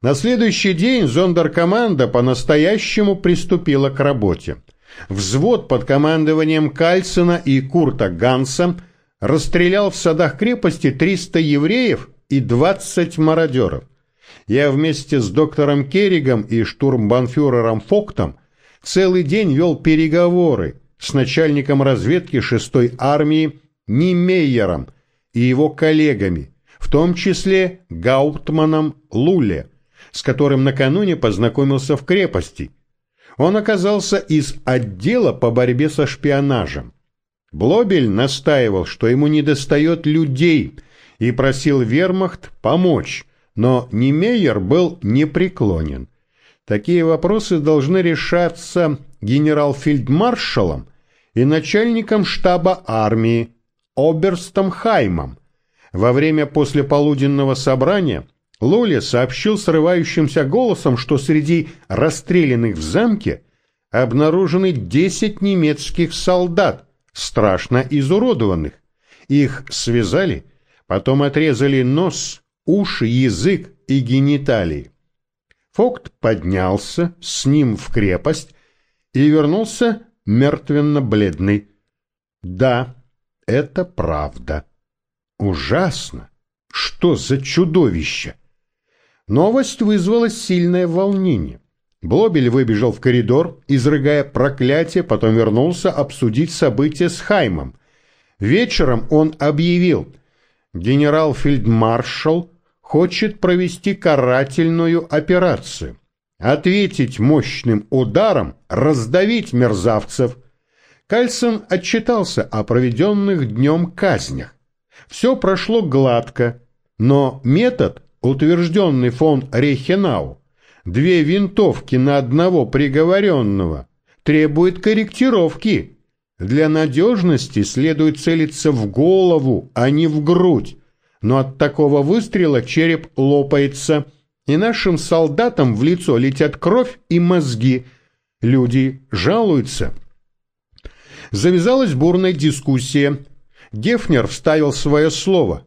На следующий день зондеркоманда по-настоящему приступила к работе. Взвод под командованием Кальсона и Курта Ганса расстрелял в садах крепости 300 евреев и 20 мародеров. Я вместе с доктором Керригом и штурмбанфюрером Фоктом целый день вел переговоры с начальником разведки 6-й армии Нимейером и его коллегами, в том числе Гауптманом Луле, с которым накануне познакомился в крепости. Он оказался из отдела по борьбе со шпионажем. Блобель настаивал, что ему недостает людей, и просил вермахт помочь, но Немейер был непреклонен. Такие вопросы должны решаться генерал-фельдмаршалом и начальником штаба армии Оберстом Хаймом. Во время послеполуденного собрания Лоли сообщил срывающимся голосом, что среди расстрелянных в замке обнаружены 10 немецких солдат, страшно изуродованных. Их связали, потом отрезали нос, уши, язык и гениталии. Фокт поднялся с ним в крепость и вернулся мертвенно-бледный. Да, это правда. Ужасно. Что за чудовище? Новость вызвала сильное волнение. Блобель выбежал в коридор, изрыгая проклятие, потом вернулся обсудить события с Хаймом. Вечером он объявил, генерал-фельдмаршал хочет провести карательную операцию, ответить мощным ударом, раздавить мерзавцев. Кальсон отчитался о проведенных днем казнях. Все прошло гладко, но метод, утвержденный фон Рейхенау, две винтовки на одного приговоренного, требует корректировки. Для надежности следует целиться в голову, а не в грудь но от такого выстрела череп лопается, и нашим солдатам в лицо летят кровь и мозги. Люди жалуются. Завязалась бурная дискуссия. Гефнер вставил свое слово.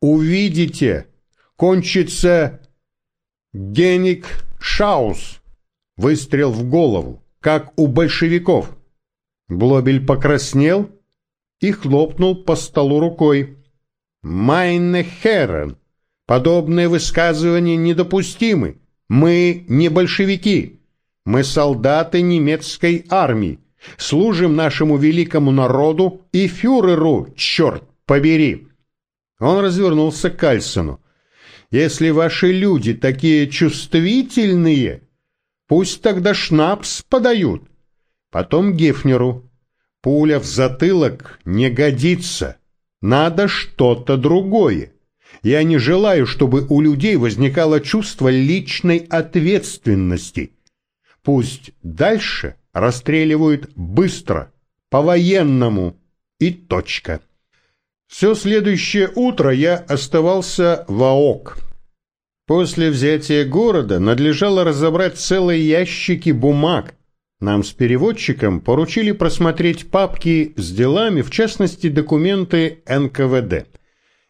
«Увидите, кончится Геник Шаус». Выстрел в голову, как у большевиков. Блобель покраснел и хлопнул по столу рукой. Майне Херрен, подобные высказывания недопустимы. Мы не большевики. Мы солдаты немецкой армии. Служим нашему великому народу и фюреру, черт побери. Он развернулся к Кальсону. Если ваши люди такие чувствительные, пусть тогда шнапс подают. Потом Гефнеру. Пуля в затылок не годится. Надо что-то другое. Я не желаю, чтобы у людей возникало чувство личной ответственности. Пусть дальше расстреливают быстро, по-военному и точка. Все следующее утро я оставался в АОК. После взятия города надлежало разобрать целые ящики бумаг, нам с переводчиком поручили просмотреть папки с делами, в частности документы НКВД,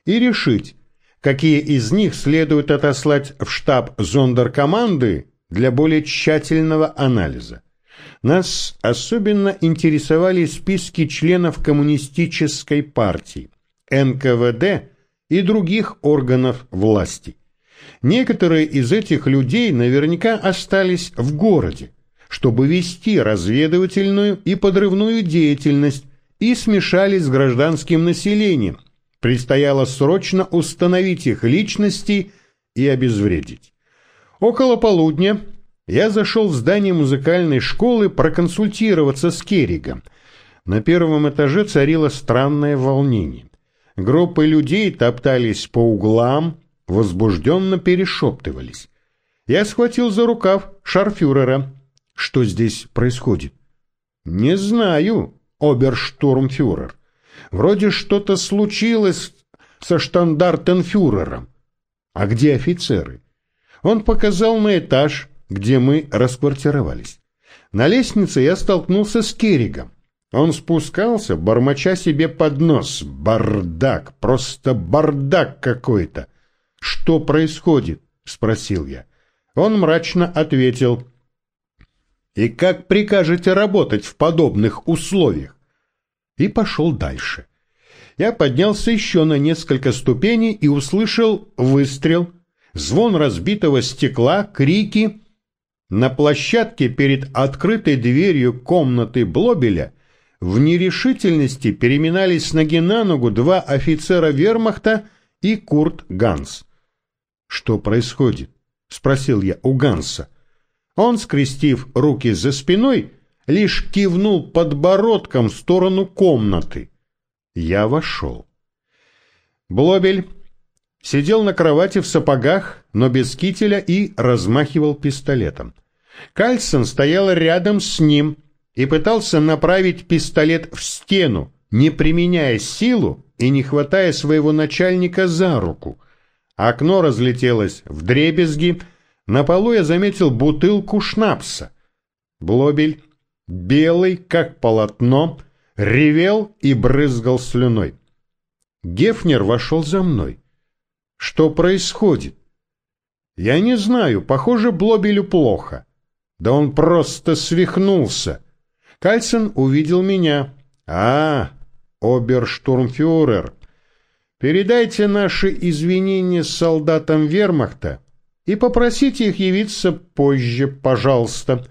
и решить, какие из них следует отослать в штаб зондеркоманды для более тщательного анализа. Нас особенно интересовали списки членов коммунистической партии, НКВД и других органов власти. Некоторые из этих людей наверняка остались в городе, чтобы вести разведывательную и подрывную деятельность и смешались с гражданским населением. Предстояло срочно установить их личности и обезвредить. Около полудня я зашел в здание музыкальной школы проконсультироваться с Керригом. На первом этаже царило странное волнение. Группы людей топтались по углам, возбужденно перешептывались. Я схватил за рукав шарфюрера что здесь происходит? Не знаю, оберштурмфюрер. Вроде что-то случилось со штандартенфюрером. А где офицеры? Он показал на этаж, где мы расквартировались. На лестнице я столкнулся с Керригом. Он спускался, бормоча себе под нос. Бардак, просто бардак какой-то. Что происходит? — спросил я. Он мрачно ответил. «И как прикажете работать в подобных условиях?» И пошел дальше. Я поднялся еще на несколько ступеней и услышал выстрел, звон разбитого стекла, крики. На площадке перед открытой дверью комнаты Блобеля в нерешительности переминались с ноги на ногу два офицера вермахта и Курт Ганс. «Что происходит?» — спросил я у Ганса. Он, скрестив руки за спиной, лишь кивнул подбородком в сторону комнаты. Я вошел. Блобель сидел на кровати в сапогах, но без кителя и размахивал пистолетом. Кальсон стоял рядом с ним и пытался направить пистолет в стену, не применяя силу и не хватая своего начальника за руку. Окно разлетелось в дребезги, на полу я заметил бутылку шнапса. Блобель, белый, как полотно, ревел и брызгал слюной. Гефнер вошел за мной. Что происходит? Я не знаю, похоже, Блобелю плохо. Да он просто свихнулся. Кальсон увидел меня. А, оберштурмфюрер, передайте наши извинения солдатам вермахта и попросите их явиться позже, пожалуйста.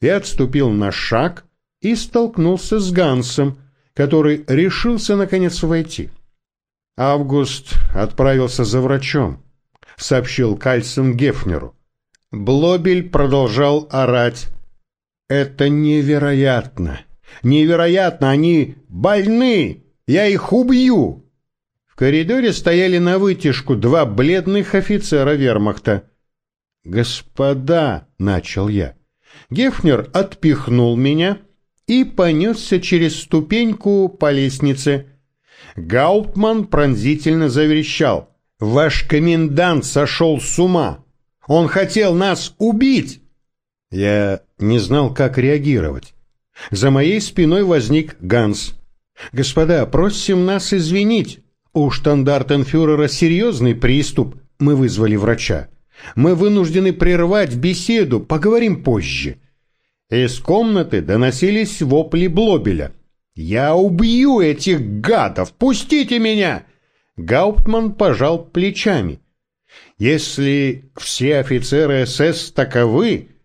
Я отступил на шаг и столкнулся с Гансом, который решился наконец войти. Август отправился за врачом, сообщил Кальсон Гефнеру. Блобель продолжал орать. «Это невероятно! Невероятно! Они больны! Я их убью!» В коридоре стояли на вытяжку два бледных офицера вермахта. «Господа!» — начал я. Гефнер отпихнул меня и понесся через ступеньку по лестнице. Гауптман пронзительно заверещал. «Ваш комендант сошел с ума! Он хотел нас убить!» Я не знал, как реагировать. За моей спиной возник Ганс. «Господа, просим нас извинить. У штандартенфюрера серьезный приступ. Мы вызвали врача. Мы вынуждены прервать беседу, поговорим позже». Из комнаты доносились вопли Блобеля. «Я убью этих гадов! Пустите меня!» Гауптман пожал плечами. «Если все офицеры СС таковы,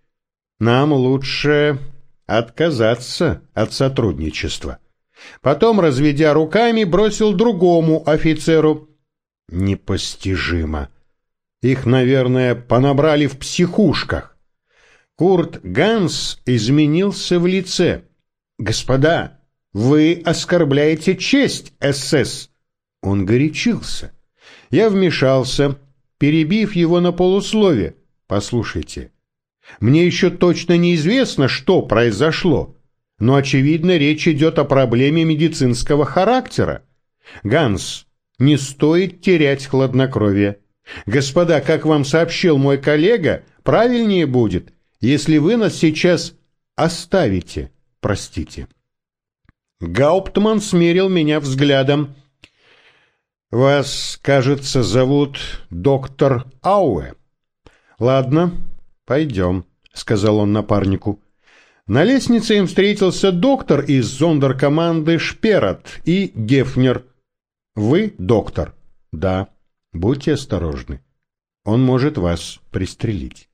нам лучше отказаться от сотрудничества». Потом, разведя руками, бросил другому офицеру. «Непостижимо! Их, наверное, понабрали в психушках». Курт Ганс изменился в лице. «Господа, вы оскорбляете честь СС!» Он горячился. Я вмешался, перебив его на полуслове. «Послушайте, мне еще точно неизвестно, что произошло, но, очевидно, речь идет о проблеме медицинского характера. Ганс, не стоит терять хладнокровие. Господа, как вам сообщил мой коллега, правильнее будет, если вы нас сейчас оставите, простите». Гауптман смерил меня взглядом. «Вас, кажется, зовут доктор Ауэ?» «Ладно, пойдем», — сказал он напарнику. На лестнице им встретился доктор из зондеркоманды Шперот и Гефнер. «Вы доктор?» «Да. Будьте осторожны. Он может вас пристрелить».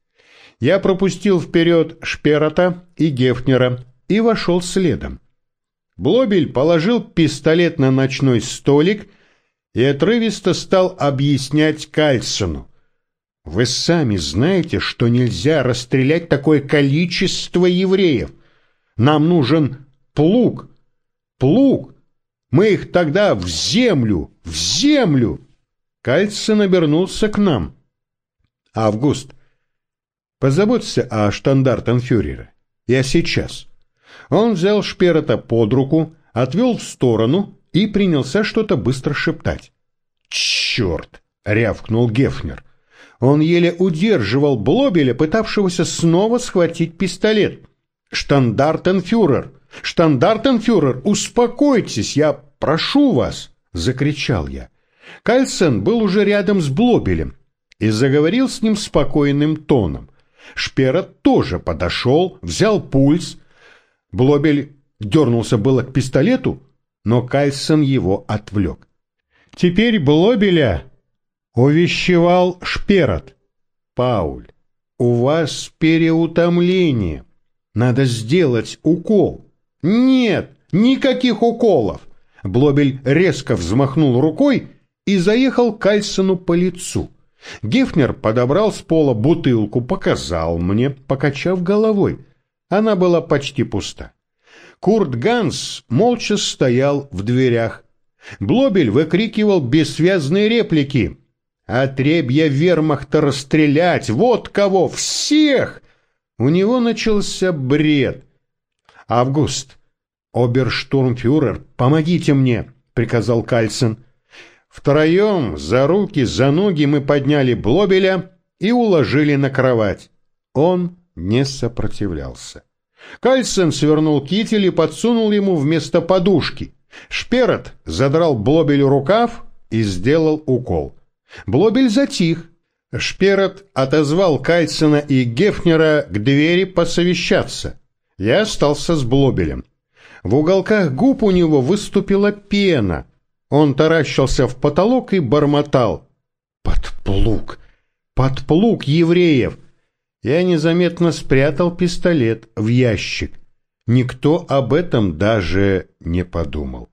Я пропустил вперед Шперота и Гефнера и вошел следом. Блобель положил пистолет на ночной столик и отрывисто стал объяснять Кальсону. «Вы сами знаете, что нельзя расстрелять такое количество евреев. Нам нужен плуг. Плуг. Мы их тогда в землю, в землю!» Кальсон обернулся к нам. «Август, позаботься о штандартенфюрере. Я сейчас». Он взял Шперота под руку, отвел в сторону и принялся что-то быстро шептать. «Черт!» — рявкнул Гефнер. Он еле удерживал Блобеля, пытавшегося снова схватить пистолет. «Штандартенфюрер! Штандартенфюрер, успокойтесь, я прошу вас!» — закричал я. Кальсен был уже рядом с Блобелем. и заговорил с ним спокойным тоном. Шперот тоже подошел, взял пульс. Блобель дернулся было к пистолету, но Кальсон его отвлек. Теперь Блобеля увещевал Шперот. «Пауль, у вас переутомление. Надо сделать укол». «Нет, никаких уколов!» Блобель резко взмахнул рукой и заехал Кальсону по лицу. Гефнер подобрал с пола бутылку, показал мне, покачав головой. Она была почти пуста. Курт Ганс молча стоял в дверях. Блобель выкрикивал бессвязные реплики. «Отребья вермахта расстрелять! Вот кого! Всех!» У него начался бред. «Август, оберштурмфюрер, помогите мне!» — приказал Кальсон. Втроем за руки, за ноги мы подняли Блобеля и уложили на кровать. Он не сопротивлялся. Кальсон свернул китель и подсунул ему вместо подушки. Шперот задрал Блобелю рукав и сделал укол. Блобель затих. Шперот отозвал Кальсона и Гефнера к двери посовещаться. Я остался с Блобелем. В уголках губ у него выступила пена. Он таращился в потолок и бормотал. «Подплуг! Подплуг евреев!» Я незаметно спрятал пистолет в ящик. Никто об этом даже не подумал.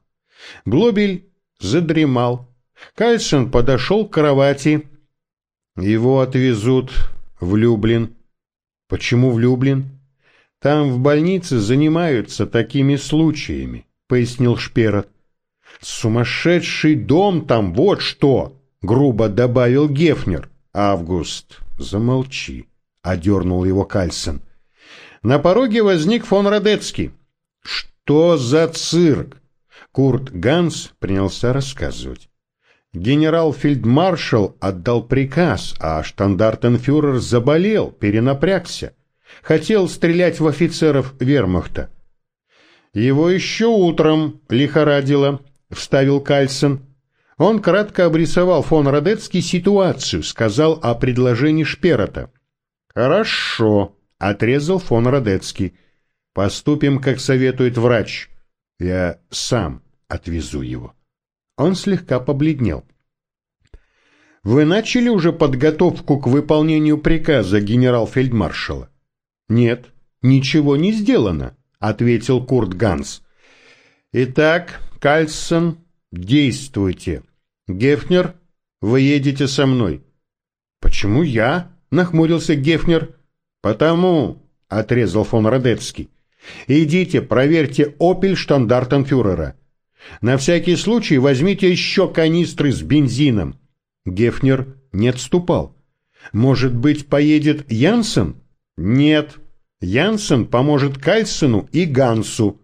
Глобель задремал. Кальсон подошел к кровати. Его отвезут в Люблин. Почему в Люблин? Там в больнице занимаются такими случаями, пояснил Шперот. Сумасшедший дом там, вот что, грубо добавил Гефнер. Август, замолчи одернул его Кальсон. На пороге возник фон Радецкий. Что за цирк? Курт Ганс принялся рассказывать. Генерал-фельдмаршал отдал приказ, а штандартенфюрер заболел, перенапрягся. Хотел стрелять в офицеров вермахта. Его еще утром лихорадило, вставил Кальсон. Он кратко обрисовал фон Радецкий ситуацию, сказал о предложении Шперота. «Хорошо», — отрезал фон Радецкий. «Поступим, как советует врач. Я сам отвезу его». Он слегка побледнел. «Вы начали уже подготовку к выполнению приказа генерал-фельдмаршала?» «Нет, ничего не сделано», — ответил Курт Ганс. «Итак, Кальсон, действуйте. Гефнер, вы едете со мной». «Почему я?» нахмурился Гефнер. «Потому», — отрезал фон Радецкий, — «идите, проверьте опель штандартенфюрера. На всякий случай возьмите еще канистры с бензином». Гефнер не отступал. «Может быть, поедет Янсен?» «Нет. Янсен поможет Кальсену и Гансу».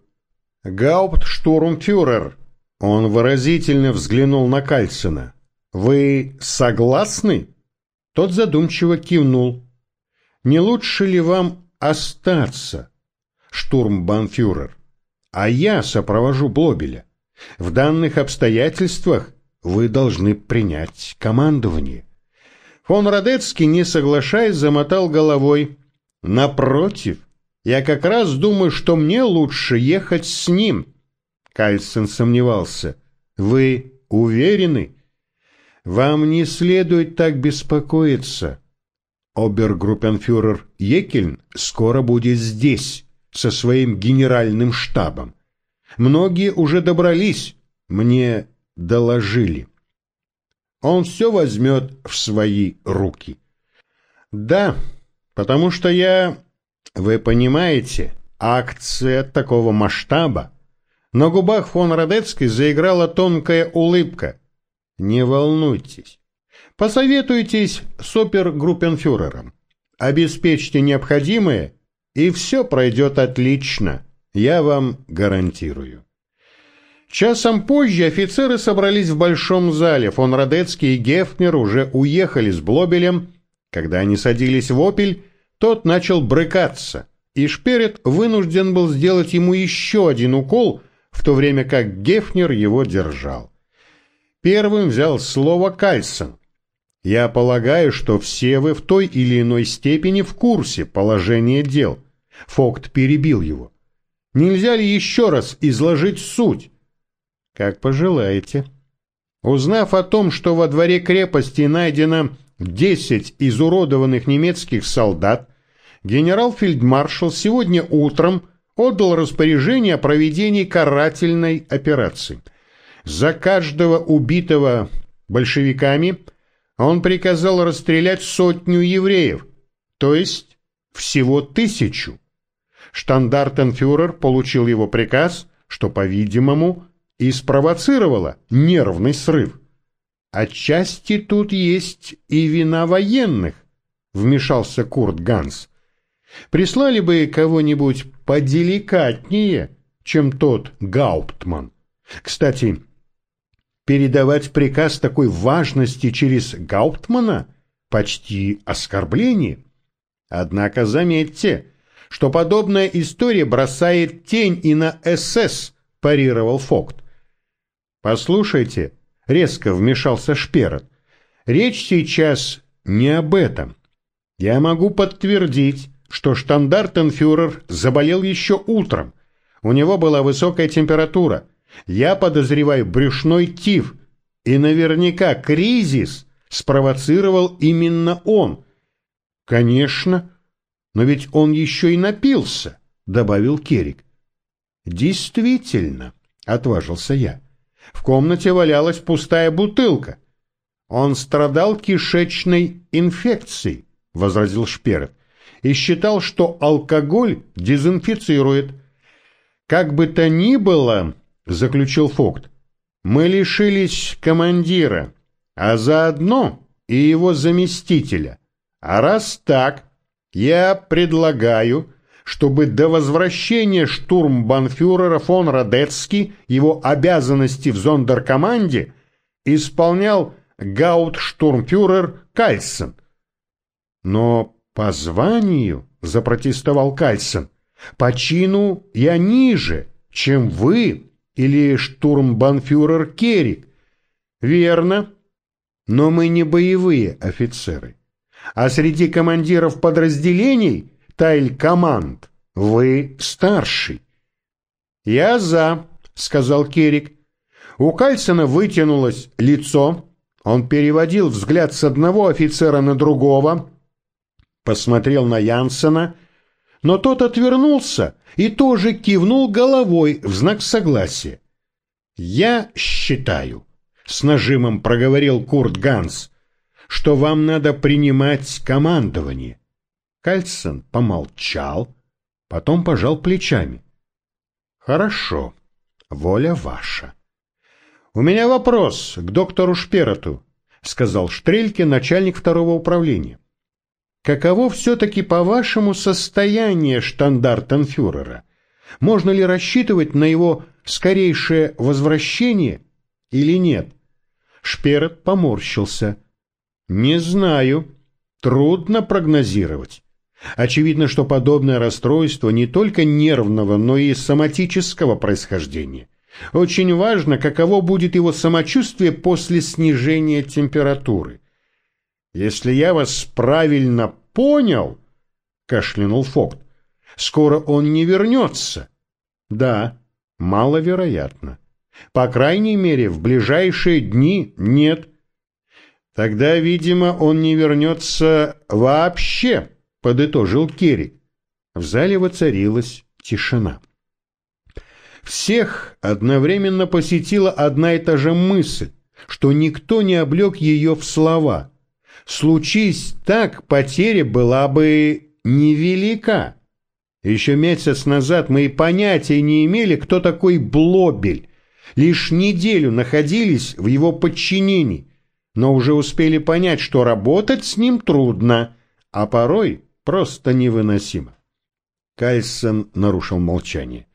«Гауптштурмфюрер», — он выразительно взглянул на Кальсена, — «вы согласны?» Тот задумчиво кивнул. «Не лучше ли вам остаться, штурмбанфюрер? А я сопровожу Блобеля. В данных обстоятельствах вы должны принять командование». Фон Радецкий, не соглашаясь, замотал головой. «Напротив, я как раз думаю, что мне лучше ехать с ним». Кальсон сомневался. «Вы уверены?» Вам не следует так беспокоиться. Обергруппенфюрер Екельн скоро будет здесь, со своим генеральным штабом. Многие уже добрались, мне доложили. Он все возьмет в свои руки. Да, потому что я... Вы понимаете, акция такого масштаба. На губах фон Радецкой заиграла тонкая улыбка. Не волнуйтесь. Посоветуйтесь с опергруппенфюрером. Обеспечьте необходимое, и все пройдет отлично. Я вам гарантирую. Часом позже офицеры собрались в большом зале. Фон Радецкий и Гефнер уже уехали с Блобелем. Когда они садились в «Опель», тот начал брыкаться, и Шперет вынужден был сделать ему еще один укол, в то время как Гефнер его держал. Первым взял слово Кальсон. Я полагаю, что все вы в той или иной степени в курсе положения дел. Фокт перебил его. Нельзя ли еще раз изложить суть? Как пожелаете. Узнав о том, что во дворе крепости найдено десять изуродованных немецких солдат, генерал-фельдмаршал сегодня утром отдал распоряжение о проведении карательной операции. За каждого убитого большевиками он приказал расстрелять сотню евреев, то есть всего тысячу. Штандартенфюрер получил его приказ, что, по-видимому, и спровоцировало нервный срыв. Отчасти тут есть и вина военных, вмешался Курт Ганс. Прислали бы кого-нибудь поделикатнее, чем тот Гауптман. Кстати, передавать приказ такой важности через Гауптмана почти оскорбление. Однако заметьте, что подобная история бросает тень и на СС, парировал Фокт. Послушайте, резко вмешался Шперот, речь сейчас не об этом. Я могу подтвердить, что штандартенфюрер заболел еще утром. У него была высокая температура. Я подозреваю брюшной тиф. И наверняка кризис спровоцировал именно он. Конечно, но ведь он еще и напился, добавил Керик. Действительно, отважился я. В комнате валялась пустая бутылка. Он страдал кишечной инфекцией, возразил Шперет и считал, что алкоголь дезинфицирует. Как бы то ни было, заключил Фокт, мы лишились командира, а заодно и его заместителя. А раз так, я предлагаю, чтобы до возвращения штурмбанфюрера фон Радецки его обязанности в зондеркоманде исполнял гаутштурмфюрер Кальсен. Но по званию, запротестовал Кальсон, по чину я ниже, чем вы или штурмбанфюрер Керрик. Верно, но мы не боевые офицеры. А среди командиров подразделений, тайль-команд, вы старший. Я за, сказал Керрик. У Кальсона вытянулось лицо, он переводил взгляд с одного офицера на другого, посмотрел на Янсена, но тот отвернулся и тоже кивнул головой в знак согласия. «Я считаю», — с нажимом проговорил Курт Ганс, «что вам надо принимать командование». Кальсон помолчал, потом пожал плечами. «Хорошо, воля ваша». «У меня вопрос к доктору Шпероту», — сказал Штрельке, начальник второго управления. Каково все-таки, по-вашему, состояние штандартенфюрера? Можно ли рассчитывать на его скорейшее возвращение или нет? Шперет поморщился. Не знаю. Трудно прогнозировать. Очевидно, что подобное расстройство не только нервного, но и соматического происхождения. Очень важно, каково будет его самочувствие после снижения температуры. Если я вас правильно понял, кашлянул Фокт, скоро он не вернется. Да, маловероятно. По крайней мере, в ближайшие дни нет. Тогда, видимо, он не вернется вообще, подытожил Керри. В зале воцарилась тишина. Всех одновременно посетила одна и та же мысль, что никто не облег ее в слова. Случись так, потеря была бы невелика. Еще месяц назад мы и понятия не имели, кто такой Блобель. Лишь неделю находились в его подчинении, но уже успели понять, что работать с ним трудно, а порой просто невыносимо. Кальсон нарушил молчание.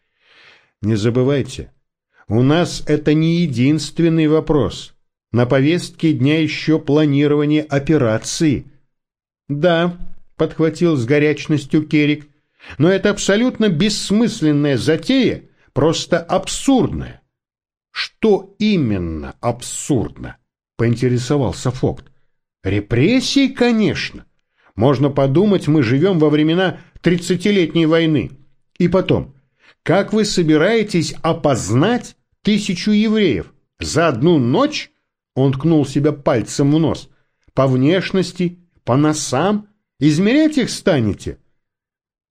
«Не забывайте, у нас это не единственный вопрос. На повестке дня еще планирование операции. Да, подхватил с горячностью Керик, но это абсолютно бессмысленная затея, просто абсурдная. Что именно абсурдно? Поинтересовался Фокт. Репрессий, конечно. Можно подумать, мы живем во времена тридцатилетней войны. И потом, как вы собираетесь опознать тысячу евреев? За одну ночь? Он ткнул себя пальцем в нос. По внешности, по носам? Измерять их станете?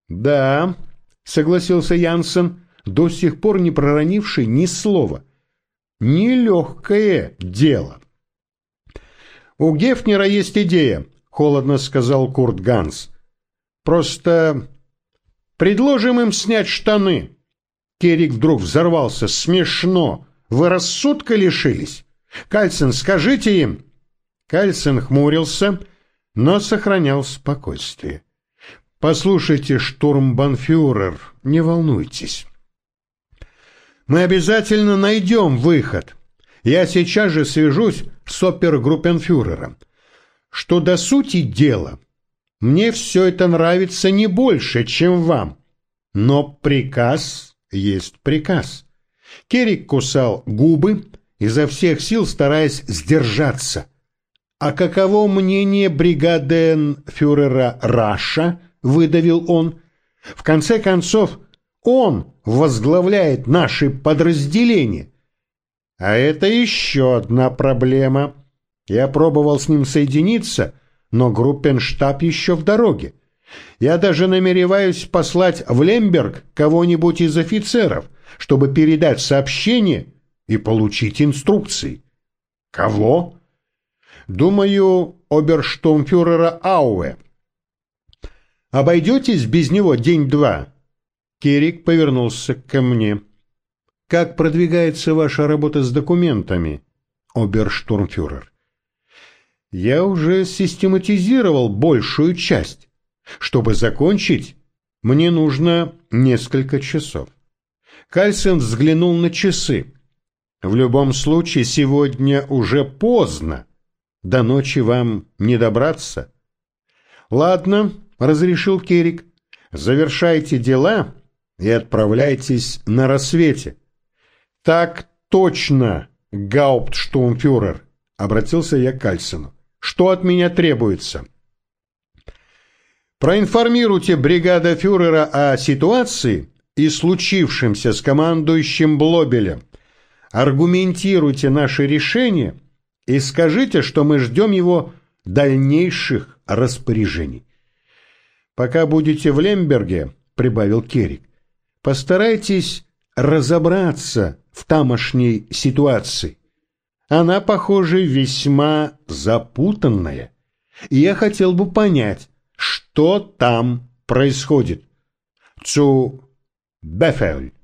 Да, согласился Янсен, до сих пор не проронивший ни слова. Нелегкое дело. У Гефнера есть идея, холодно сказал Курт Ганс. Просто предложим им снять штаны. Керик вдруг взорвался. Смешно. Вы рассудка лишились? Кальцин, скажите им. Кальцин хмурился, но сохранял спокойствие. Послушайте, штурмбанфюрер, не волнуйтесь. Мы обязательно найдем выход. Я сейчас же свяжусь с опергруппенфюрером. Что до сути дела, мне все это нравится не больше, чем вам. Но приказ есть приказ. Керик кусал губы, изо всех сил стараясь сдержаться. «А каково мнение бригаденфюрера Раша?» — выдавил он. «В конце концов, он возглавляет наши подразделения. А это еще одна проблема. Я пробовал с ним соединиться, но группенштаб еще в дороге. Я даже намереваюсь послать в Лемберг кого-нибудь из офицеров, чтобы передать сообщение и получить инструкции. Кого? Думаю, оберштурмфюрера Ауэ. Обойдетесь без него день-два? Керик повернулся ко мне. Как продвигается ваша работа с документами, оберштурмфюрер? Я уже систематизировал большую часть. Чтобы закончить, мне нужно несколько часов. Кальсен взглянул на часы. В любом случае, сегодня уже поздно. До ночи вам не добраться. Ладно, разрешил Керик. Завершайте дела и отправляйтесь на рассвете. Так точно, гауптштурмфюрер, обратился я к Кальсену. Что от меня требуется? Проинформируйте бригада фюрера о ситуации и случившемся с командующим Блобелем. Аргументируйте наши решения и скажите, что мы ждем его дальнейших распоряжений. Пока будете в Лемберге, прибавил Керик, постарайтесь разобраться в тамошней ситуации. Она, похоже, весьма запутанная, и я хотел бы понять, что там происходит. Цу Бефель.